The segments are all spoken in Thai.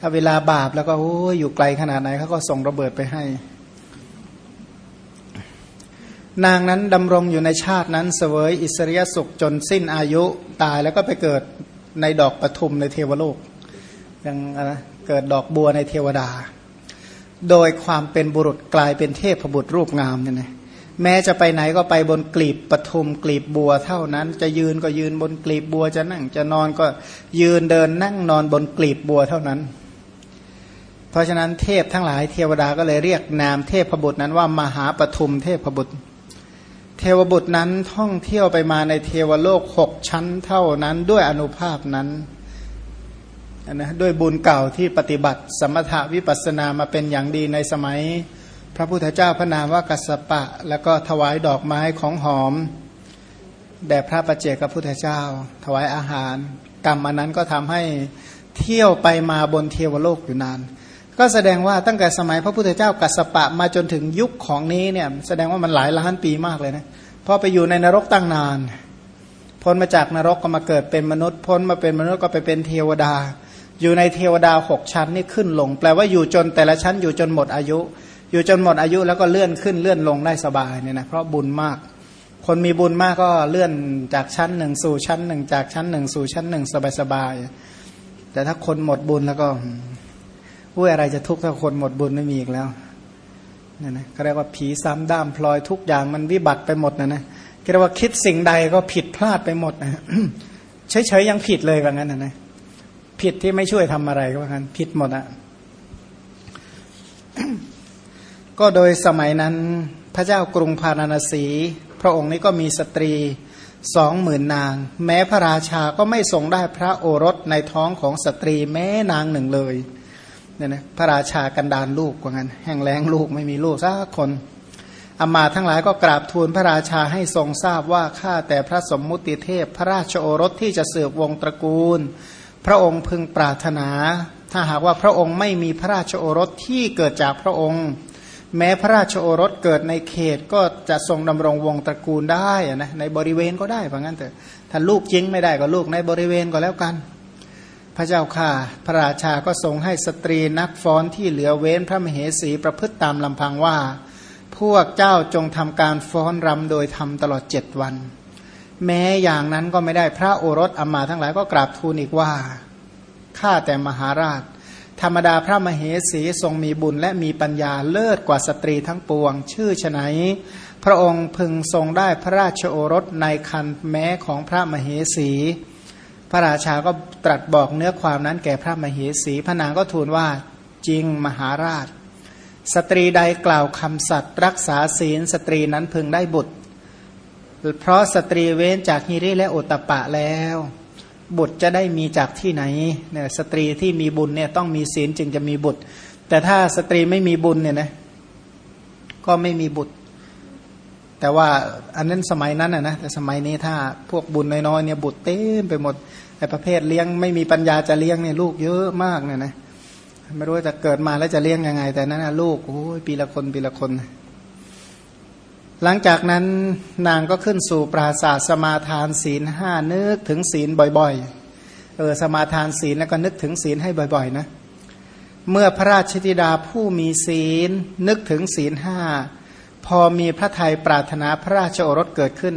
ถ้าเวลาบาปแล้วก็โอ้ยอยู่ไกลขนาดไหนเขาก็ส่งระเบิดไปให้ นางนั้นดำรงอยู่ในชาตินั้นเสวยอิสริยสุขจนสิ้นอายุตายแล้วก็ไปเกิดในดอกปทุมในเทวโลกยังเกิดดอกบัวในเทวดา โดยความเป็นบุรุษกลายเป็นเทพบุตรรูปงามเนี่ยนะแม้จะไปไหนก็ไปบนกลีบปทุมกลีบบัวเท่านั้น จะยืนก็ยืนบนกลีบบัวจะนั่งจะนอนก็ยืนเดินนั่งนอนบนกลีบบัวเท่านั้น เพราะฉะนั้นเทพทั้งหลายเทวดาก็เลยเรียกนามเทพบุตรนั้นว่ามหาปทุมเทพบุตร เทวบุตรนั้นท่องเที่ยวไปมาในเทวโลกหกชั้นเท่านั้นด้วยอนุภาพนั้นนะด้วยบุญเก่าที่ปฏิบัติ สมถาวิปัสนามาเป็นอย่างดีในสมัย พระพุทธเจ้าพระนามว่ากัสปะ แล้วก็ถวายดอกไม้ของหอมแด่พระประเจกับพุทธเจ้า ถวายอาหาร กรรมอันนั้นก็ทำให้เที่ยวไปมาบนเทวโลกอยู่นาน ก็แสดงว่าตั้งแต่สมัยพระพุทธเจ้ากัสปะมาจนถึงยุคของนี้เนี่ยแสดงว่ามันหลายล้านปีมากเลยนะพราะไปอยู่ในนรกตั้งนาน พ้นมาจากนรกก็มาเกิดเป็นมนุษย์ พ้นมาเป็นมนุษย์ก็ไปเป็นเทวดา อยู่ในเทวดาหกชั้นนี่ขึ้นลง แปลว่าอยู่จนแต่ละชั้นอยู่จนหมดอายุ อยู่จนหมดอายุแล้วก็เลื่อนขึ้นเลื่อนลงได้สบายเนี่ยนะเพราะบุญมาก คนมีบุญมากก็เลื่อนจากชั้นหนึ่งสู่ชั้นหนึ่งจากชั้นหนึ่งสู่ชั้นหนึ่งสบายๆแต่ถ้าคนหมดบุญแล้วก็ อุ้ยอะไรจะทุกข์ถ้าคนหมดบุญไม่มีอีกแล้วนี่นะเขาเรียกว่าผีซ้ำด้ามพลอยทุกอย่างมันวิบัติไปหมดนะนะเรียกว่าคิดสิ่งใดก็ผิดพลาดไปหมดนะเฉยๆยังผิดเลยแบบนั้นนะนะผิดที่ไม่ช่วยทำอะไรก็ว่ากันผิดหมดอะก็โดยสมัยนั้นพระเจ้ากรุงพาราณสี พระองค์นี้ก็มีสตรีสองหมื่นนาง แม้พระราชาก็ไม่ทรงได้พระโอรสในท้องของสตรีแม้นางหนึ่งเลย เนี่ยนะพระราชากันดานลูกว่างั้น แห่งแรงลูกไม่มีลูกสักคนอามาทั้งหลายก็กราบทูลพระราชาให้ทรงทราบว่าข้าแต่พระสมมุติเทพ พระราชโอรสที่จะเสืบวงตระกูล พระองค์พึงปรารถนา ถ้าหากว่าพระองค์ไม่มีพระราชโอรสที่เกิดจากพระองค์ แม้พระราชโอรสเกิดในเขตก็จะทรงดำรงวงตระกูลได้นะในบริเวณก็ได้เพราะงั้นเถอะถ้าลูกจริงไม่ได้ก็ลูกในบริเวณก็แล้วกัน พระเจ้าค่ะ พระราชาก็ทรงให้สตรีนักฟ้อนที่เหลือเว้นพระมเหสีประพฤติตามลำพังว่า พวกเจ้าจงทำการฟ้อนรำโดยทำตลอดเจ็ดวัน แม้อย่างนั้นก็ไม่ได้พระโอรสอมาทั้งหลายก็กราบทูลอีกว่าข้าแต่มหาราช ธรรมดาพระมเหสีทรงมีบุญและมีปัญญาเลิศกว่าสตรีทั้งปวง ชื่อไฉนพระองค์พึงทรงได้พระราชโอรสในครรภ์แม้ของพระมเหสี พระราชาก็ตรัสบอกเนื้อความนั้นแก่พระมเหสีพระนางก็ทูลว่าจริงมหาราช สตรีใดกล่าวคำสัตย์รักษาศีลสตรีนั้นพึงได้บุตร เพราะสตรีเว้นจากหิริและโอตตัปปะแล้ว บุตรจะได้มีจากที่ไหนเนี่ยสตรีที่มีบุญเนี่ยต้องมีศีลจึงจะมีบุตร แต่ถ้าสตรีไม่มีบุญเนี่ยนะก็ไม่มีบุตร แต่ว่าอันนั้นสมัยนั้นนะแต่สมัยนี้ถ้าพวกบุญน้อยๆเนี่ยบุตรเต็มไปหมด ไอ้ประเภทเลี้ยงไม่มีปัญญาจะเลี้ยงเนี่ยลูกเยอะมากเนี่ยนะไม่รู้จะเกิดมาแล้วจะเลี้ยงยังไง แต่นั้นนะลูกโอ้ยปีละคนปีละคน หลังจากนั้นนางก็ขึ้นสู่ปราศาสสมาทานศีลห้านึกถึงศีลบ่อยๆเออสมาทานศีลแล้วก็นึกถึงศีลให้บ่อยๆนะเมื่อพระราชธิดาผู้มีศีล นึกถึงศีลห้าพอมีพระไทยปรารถนาพระราชโอรสเกิดขึ้น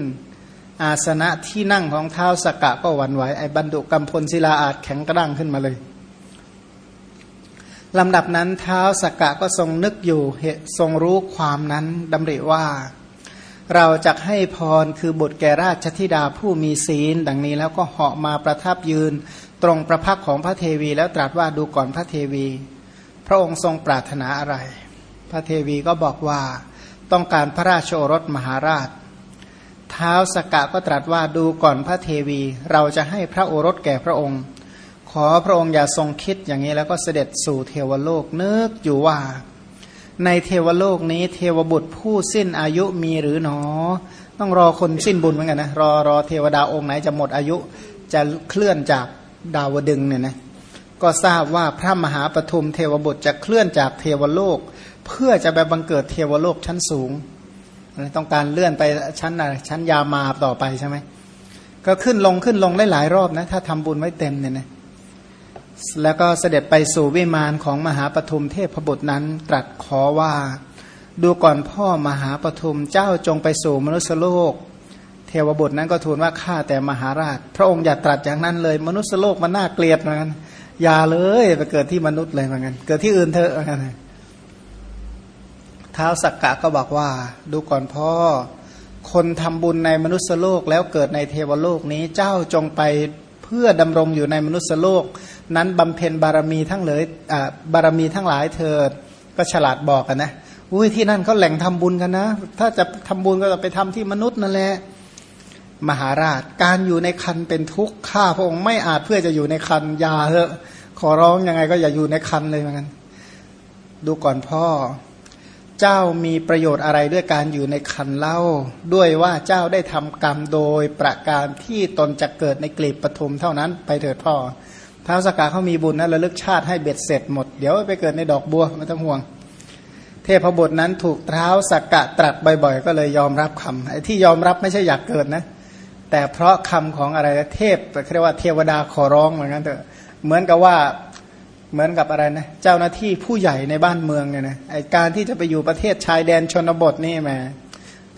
อาสนะที่นั่งของเท้าสกกะก็หวั่นไหวไอ้บรรดุกรรมพลศิลาอาจแข็งกระด้างขึ้นมาเลยลำดับนั้นเท้าสกกะก็ทรงนึกอยู่ทรงรู้ความนั้นดำริว่า เราจะให้พรคือบุตรแก่ราชธิดาผู้มีศีล ดังนี้แล้วก็เหาะมาประทับยืน ตรงประพักของพระเทวีแล้วตรัสว่าดูก่อนพระเทวี พระองค์ทรงปรารถนาอะไร พระเทวีก็บอกว่า ต้องการพระราชโอรสมหาราช ท้าสกกะก็ตรัสว่าดูก่อนพระเทวี เราจะให้พระโอรสแก่พระองค์ ขอพระองค์อย่าทรงคิดอย่างนี้แล้วก็เสด็จสู่เทวโลกนึกอยู่ว่า ในเทวโลกนี้เทวบุตรผู้สิ้นอายุมีหรือหนอ ต้องรอคนสิ้นบุญเหมือนกันนะรอรอเทวดาองค์ไหนจะหมดอายุจะเคลื่อนจากดาวดึงเนี่ยนะก็ทราบว่าพระมหาปฐุมเทวบุตรจะเคลื่อนจากเทวโลก เพื่อจะไปบังเกิดเทวโลกชั้นสูง ต้องการเลื่อนไปชั้นอะไรชั้นยามาต่อไปใช่ไหมก็ขึ้นลงขึ้นลงได้หลายรอบนะถ้าทำบุญไว้เต็มเนี่ยนะแล้วก็เสด็จไปสู่วิมานของมหาปทุมเทพบุตรนั้น ตรัสขอว่า ดูก่อนพ่อมหาปทุมเจ้าจงไปสู่มนุษยโลก เทวบุตรนั้นก็ทูลว่าข้าแต่มหาราช พระองค์อย่าตรัสอย่างนั้นเลย มนุษยโลกมันน่าเกลียดเหมือนกันอย่าเลยไปเกิดที่มนุษย์เลยเหมือนกันเกิดที่อื่นเถอะเหมือนกัน ท้าวสักกะก็บอกว่า ดูก่อนพ่อ คนทำบุญในมนุษยโลกแล้วเกิดในเทวโลกนี้เจ้าจงไปเพื่อดำรงอยู่ในมนุษยโลก นั้นบำเพ็ญบารมีทั้งเลยบารมีทั้งหลายเถิดก็ฉลาดบอกกันนะอุ้ยที่นั่นเขาแหล่งทำบุญกันนะ ถ้าจะทำบุญก็จะไปทำที่มนุษย์นั่นแหละมหาราชการอยู่ในคันเป็นทุกข์ข้าพระองค์ไม่อาจเพื่อจะอยู่ในคันยาเถอะขอร้องยังไงก็อย่าอยู่ในคันเลยเหมือนกันดูก่อนพ่อ เจ้ามีประโยชน์อะไรด้วยการอยู่ในคันเล่า ด้วยว่าเจ้าได้ทำกรรมโดยประการที่ตนจะเกิดในกลีบปฐุมเท่านั้นไปเถิดพ่อท้าวสกาเขามีบุญนะระลึกชาติให้เบ็ดเสร็จหมด เดี๋ยวไปเกิดในดอกบัวไม่ต้องห่วง เทพบุตรนั้นถูกเท้าสกกะตรัสบ่อย ๆ ก็เลยยอมรับคำไอ้ที่ยอมรับไม่ใช่อยากเกิดนะ แต่เพราะคำของอะไรเทพเรียกว่าเทวดาขอร้องเหมือนกันเถอะเหมือนกับว่า เหมือนกับอะไรนะเจ้าหน้าที่ผู้ใหญ่ในบ้านเมืองเนี่ยนะไอการที่จะไปอยู่ประเทศชายแดนชนบทนี่แหม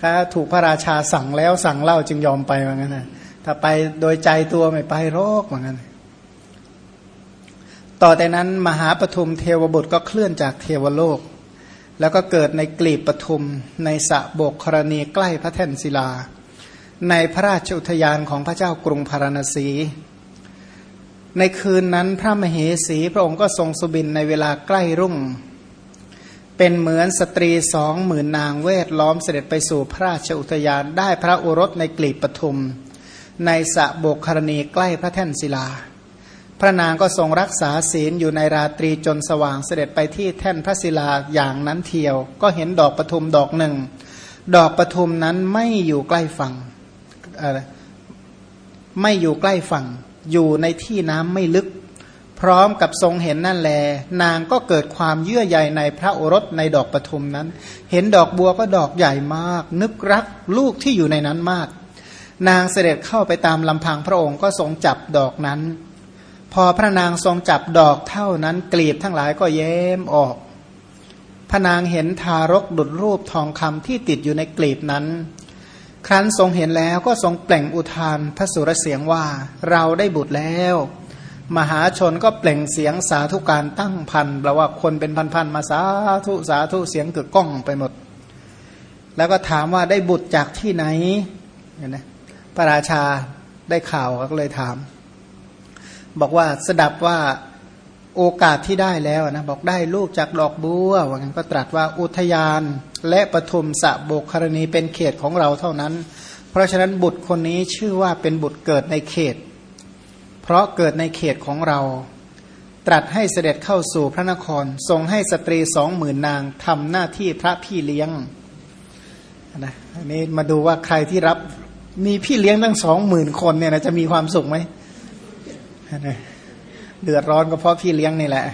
ถ้าถูกพระราชาสั่งแล้วสั่งเล่าจึงยอมไปเหมือนกันนะถ้าไปโดยใจตัวไม่ไปโรคเหมือนกันต่อแต่นั้นมหาปฐุมเทวบุตรก็เคลื่อนจากเทวโลก แล้วก็เกิดในกลีบปฐุมในสะโบกครณีใกล้พระแท่นศิลา ในพระราชอุทยานของพระเจ้ากรุงพาราณสี ในคืนนั้นพระมเหสีพระองค์ก็ทรงสุบินในเวลาใกล้รุ่ง เป็นเหมือนสตรีสองหมื่นนางเวทล้อมเสด็จไปสู่พระราชอุทยานได้พระโอรสในกลีบปทุม ในสะโบกครณีใกล้พระแท่นศิลา พระนางก็ทรงรักษาศีลอยู่ในราตรีจนสว่างเสด็จไปที่แท่นพระศิลาอย่างนั้นเทียว ก็เห็นดอกปทุมดอกหนึ่ง ดอกปทุมนั้นไม่อยู่ใกล้ฝั่งไม่อยู่ใกล้ฝั่ง อยู่ในที่น้ำไม่ลึก พร้อมกับทรงเห็นนั่นแล นางก็เกิดความเยื่อใยในพระโอรสในดอกปทุมนั้น เห็นดอกบัวก็ดอกใหญ่มาก นึกรักลูกที่อยู่ในนั้นมาก นางเสด็จเข้าไปตามลำพังพระองค์ก็ทรงจับดอกนั้น พอพระนางทรงจับดอกเท่านั้นกลีบทั้งหลายก็แย้มออกพระนางเห็นทารกดุดรูปทองคำที่ติดอยู่ในกลีบนั้น ครั้นทรงเห็นแล้วก็ทรงเปล่งอุทานพระสุรเสียงว่า เราได้บุตรแล้ว มหาชนก็เปล่งเสียงสาธุการตั้งพันแปลว่าคนเป็นพันๆมาสาธุสาธุเสียงกึกก้องไปหมด แล้วก็ถามว่าได้บุตรจากที่ไหนเห็นไหมพระราชาได้ข่าวก็เลยถาม บอกว่าสดับว่า โอกาสที่ได้แล้วนะบอกได้ลูกจากดอกบัวว่างั้นก็ตรัสว่าอุทยานและปฐุมสะโบกครณีเป็นเขตของเราเท่านั้น เพราะฉะนั้นบุตรคนนี้ชื่อว่าเป็นบุตรเกิดในเขต เพราะเกิดในเขตของเรา ตรัสให้เสด็จเข้าสู่พระนคร ทรงให้สตรีสองหมื่นนางทำหน้าที่พระพี่เลี้ยงนะอันนี้มาดูว่าใครที่รับมีพี่เลี้ยงตั้งสองหมื่นคนเนี่ยนะจะมีความสุขไหม เดือดร้อนก็เพราะพี่เลี้ยงนี่แหละ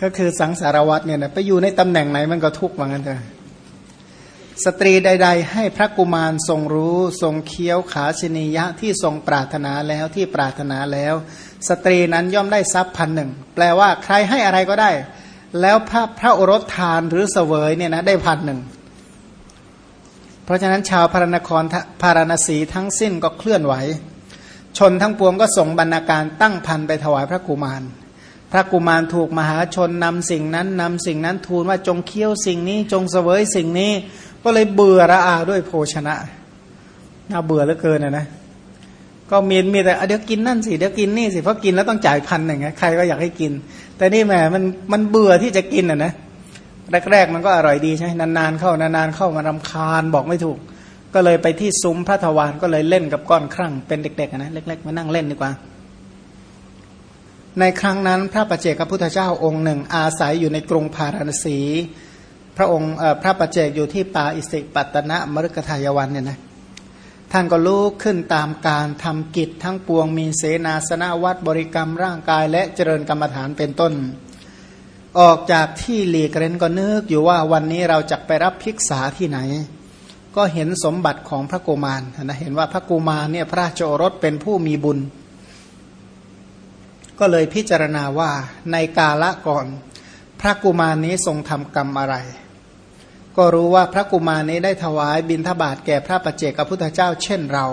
ก็คือสังสารวัตเนี่ยนะไปอยู่ในตำแหน่งไหนมันก็ทุกข์เหมือนกันเถอะสตรีใด ๆ ให้พระกุมารทรงรู้ทรงเคี้ยวขาชนียะที่ทรงปรารถนาแล้วที่ปรารถนาแล้ว สตรีนั้นย่อมได้ทรัพย์พันหนึ่งแปลว่าใครให้อะไรก็ได้ แล้วพระพระโอรสทานหรือเสวยเนี่ยนะได้พันหนึ่งเพราะฉะนั้นชาวพารณครพารณสีทั้งสิ้นก็เคลื่อนไหว ชนทั้งปวงก็ส่งบรรณาการตั้งพันไปถวายพระกุมาร พระกุมารถูกมหาชนนำสิ่งนั้นนำสิ่งนั้นทูลว่าจงเคี้ยวสิ่งนี้จงเสวยสิ่งนี้ ก็เลยเบื่อระอาด้วยโภชนะน่าเบื่อเหลือเกินนะนะก็มีมีแต่เดี๋ยวกินนั่นสิเดี๋ยวกินนี่สิเพราะกินแล้วต้องจ่ายพันหนึ่งใครก็อยากให้กิน แต่นี่แหมมันมันเบื่อที่จะกินอะนะแรกๆมันก็อร่อยดีใช่นานๆเข้านานๆเข้ามารำคาญบอกไม่ถูก ก็เลยไปที่ซุ้มพระทวารก็เลยเล่นกับก้อนครั่งเป็นเด็กๆนะเล็กๆมานั่งเล่นดีกว่า ในครั้งนั้นพระปเจกพระพุทธเจ้าองค์หนึ่ง อาศัยอยู่ในกรุงพาราณสี พระองค์พระปเจกอยู่ที่ป่าอิสิปัตนะมฤคทายวันเนี่ยนะท่านก็ลุกขึ้นตามการทำกิจทั้งปวงมีเสนาสนะวัดบริกรรมร่างกายและเจริญกรรมฐานเป็นต้น ออกจากที่หลีกเร้นก็นึกอยู่ว่าวันนี้เราจะไปรับภิกษาที่ไหน ก็เห็นสมบัติของพระโกมารนะเห็นว่าพระโกมารเนี่ยพระราชโอรสเป็นผู้มีบุญ ก็เลยพิจารณาว่าในกาละก่อน พระกุมารนี้ทรงทำกรรมอะไร ก็รู้ว่าพระกุมารนี้ได้ถวายบิณฑบาตแก่พระปัจเจกพุทธเจ้าเช่นเรา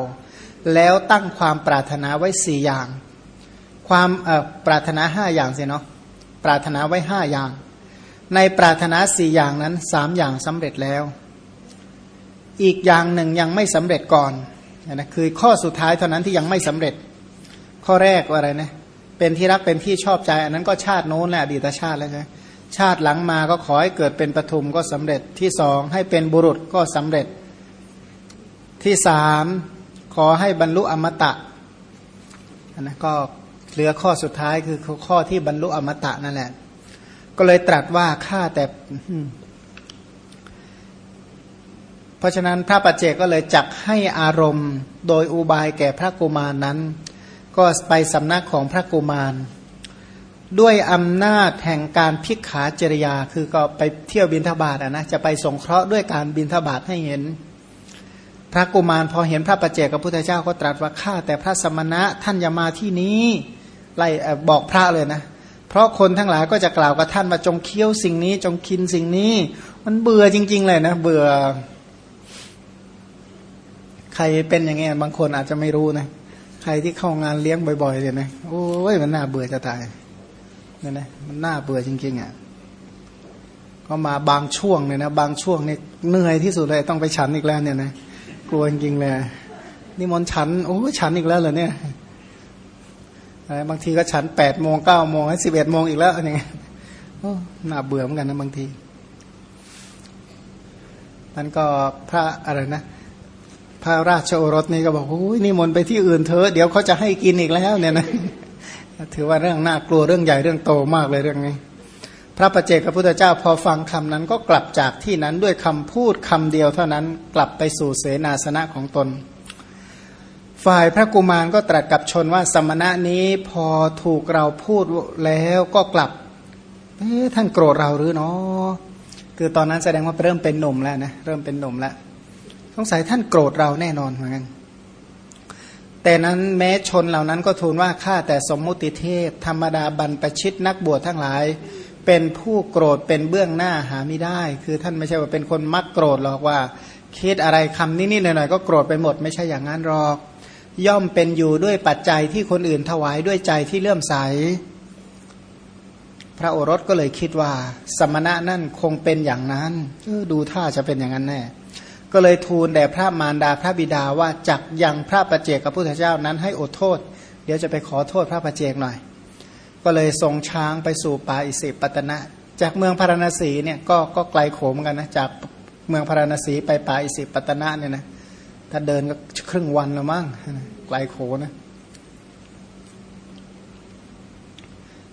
แล้วตั้งความปรารถนาไว้สี่อย่าง ความปรารถนาห้าอย่างสิเนาะปรารถนาไว้ห้าอย่าง ในปรารถนาสี่อย่างนั้นสามอย่างสำเร็จแล้ว อีกอย่างหนึ่งยังไม่สำเร็จก่อนนะคือข้อสุดท้ายเท่านั้นที่ยังไม่สำเร็จ ข้อแรกว่าอะไรนะเป็นที่รักเป็นที่ชอบใจ อันนั้นก็ชาติโน้นแหละอดีตชาติแล้วใช่ชาติหลังมาก็ขอให้เกิดเป็นปฐุมก็สำเร็จที่สองให้เป็นบุรุษก็สำเร็จ ที่สามขอให้บรรลุอมตะอันนั้นก็เหลือข้อสุดท้ายคือข้อที่บรรลุอมตะนั่นแหละ ก็เลยตรัสว่าข้าแต่ เพราะฉะนั้นพระปัจเจกก็เลยจักให้อารมณ์ โดยอุบายแก่พระกุมารนนั้น ก็ไปสำนักของพระกุมาร ด้วยอำนาจแห่งการพิกขาจริยา คือก็ไปเที่ยวบินทบาทนะจะไปสงเคราะห์ด้วยการบินทบาทให้เห็น พระกุมารพอเห็นพระปัจเจกกับพุทธเจ้าก็ตรัสว่าข้าแต่พระสมณะท่านอย่ามาที่นี้ไล่บอกพระเลยนะเพราะคนทั้งหลายก็จะกล่าวกับท่านว่าจงเคี้ยวสิ่งนี้จงกินสิ่งนี้ มันเบื่อจริง ๆ เลยนะ เบื่อ ใครเป็นอย่างเงี้ยบางคนอาจจะไม่รู้นะใครที่เข้างานเลี้ยงบ่อยๆเลยนะโอ้ยมันน่าเบื่อจะตายเนี่ยนะมันน่าเบื่อจริงๆอะก็มาบางช่วงเลยนะบางช่วงเนี่ยเหนื่อยที่สุดเลยต้องไปฉันอีกแล้วเนี่ยนะกลัวจริงๆเลยนี่มนฉันโอ้ฉันอีกแล้วเหรอเนี่ยบางทีก็ฉันแปดโมงเก้าโมงสิบเอ็ดโมงอีกแล้วอะไรเงี้ยน่าเบื่อเหมือนกันนะบางทีมันก็พระอะไรนะ พระราชโอรสนี่ก็บอกโอ้ยนี่มนไปที่อื่นเถอะเดี๋ยวเขาจะให้กินอีกแล้วเนี่ยนะถือว่าเรื่องน่ากลัวเรื่องใหญ่เรื่องโตมากเลยเรื่องนี้ พระประเจกพระพุทธเจ้าพอฟังคำนั้นก็กลับจากที่นั้นด้วยคำพูดคำเดียวเท่านั้นกลับไปสู่เสนาสนะของตน ฝ่ายพระกุมารก็ตรัสกับชนว่าสมณะนี้พอถูกเราพูดแล้วก็กลับท่านโกรธเราหรือเนาะคือตอนนั้นแสดงว่าเริ่มเป็นหนุ่มแล้วนะเริ่มเป็นหนุ่มแล้ว สงสัยท่านโกรธเราแน่นอนเหมือนกันแต่นั้นแม้ชนเหล่านั้นก็ทูลว่าข้าแต่สมมุติเทพ ธรรมดาบรรปชิตนักบวชทั้งหลาย เป็นผู้โกรธเป็นเบื้องหน้าหาไม่ได้ คือท่านไม่ใช่ว่าเป็นคนมักโกรธหรอกว่าคิดอะไรคำนิดๆหน่อยๆก็โกรธไปหมดไม่ใช่อย่างนั้นหรอก ย่อมเป็นอยู่ด้วยปัจจัยที่คนอื่นถวายด้วยใจที่เลื่อมใส พระโอรสก็เลยคิดว่า สมณะนั่นคงเป็นอย่างนั้นดูท่าจะเป็นอย่างนั้นแน่ ก็เลยทูลแด่พระมารดาพระบิดาว่าจักยังพระประเจกกับพุทธเจ้านั้นให้อดโทษ เดี๋ยวจะไปขอโทษพระประเจกหน่อย ก็เลยส่งช้างไปสู่ป่าอิสิปตนะ จากเมืองพาราณสีเนี่ยก็ก็ไกลโขมกันนะจากเมืองพาราณสีไปป่าอิสิปตนะเนี่ยนะถ้าเดินก็ครึ่งวันละมั้งไกลโขนะ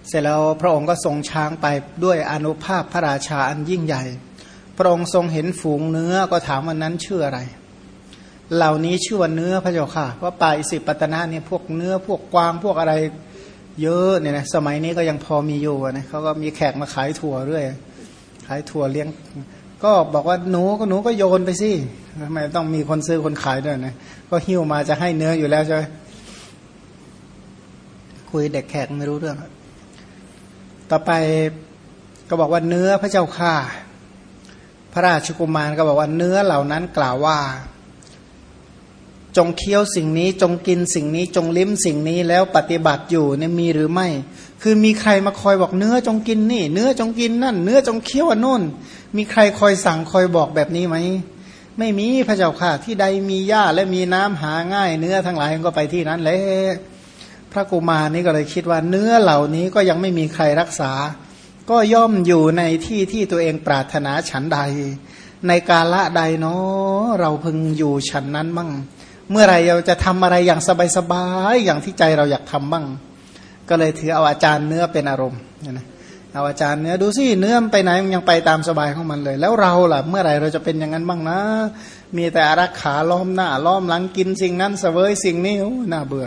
เสร็จแล้วพระองค์ก็ทรงช้างไปด้วยอนุภาพพระราชาอันยิ่งใหญ่ ระองค์ทรงเห็นฝูงเนื้อก็ถามวันนั้นชื่ออะไร เหล่านี้ชื่อว่าเนื้อพระเจ้าค่ะว่าป่าอิสิปตนะเนี่ยพวกเนื้อพวกกวางพวกอะไรเยอะเนี่ยนะสมัยนี้ก็ยังพอมีอยู่นะเขาก็มีแขกมาขายถั่วเรื่อยขายถั่วเลี้ยง ก็บอกว่าหนูก็หนูก็โยนไปสิทำไมต้องมีคนซื้อคนขายด้วยนะก็หิ้วมาจะให้เนื้ออยู่แล้วใช่ไหมคุยเด็กแขกไม่รู้เรื่อง ต่อไปก็บอกว่าเนื้อพระเจ้าค่ะ พระราชกุมารก็บอกว่าเนื้อเหล่านั้นกล่าวว่า จงเคี้ยวสิ่งนี้จงกินสิ่งนี้จงลิ้มสิ่งนี้แล้วปฏิบัติอยู่เนี่ยมีหรือไม่ คือมีใครมาคอยบอกเนื้อจงกินนี่ เนื้อจงกินนั่น เนื้อจงเคี้ยวนนู่น มีใครคอยสั่งคอยบอกแบบนี้ไหมไม่มีพระเจ้าค่ะ ที่ใดมีหญ้าและมีน้ำหาง่าย เนื้อทั้งหลายก็ไปที่นั้นเลยพระกุมารนี่ก็เลยคิดว่าเนื้อเหล่านี้ก็ยังไม่มีใครรักษา ก็ย่อมอยู่ในที่ที่ตัวเองปรารถนาฉันใด ในกาละใดเนาะเราพึงอยู่ฉันนั้นบ้างเมื่อไรเราจะทำอะไรอย่างสบายๆอย่างที่ใจเราอยากทำบ้าง ก็เลยถือเอาอาจารย์เนื้อเป็นอารมณ์นะเอาอาจารย์เนื้อดูสิเนื้อไปไหนมันยังไปตามสบายของมันเลย แล้วเราล่ะ เมื่อไรเราจะเป็นอย่างนั้นบ้างนะ มีแต่อารักขาล้อมหน้าล้อมหลังกินสิ่งนั้นเสวยสิ่งนี้น่าเบื่อ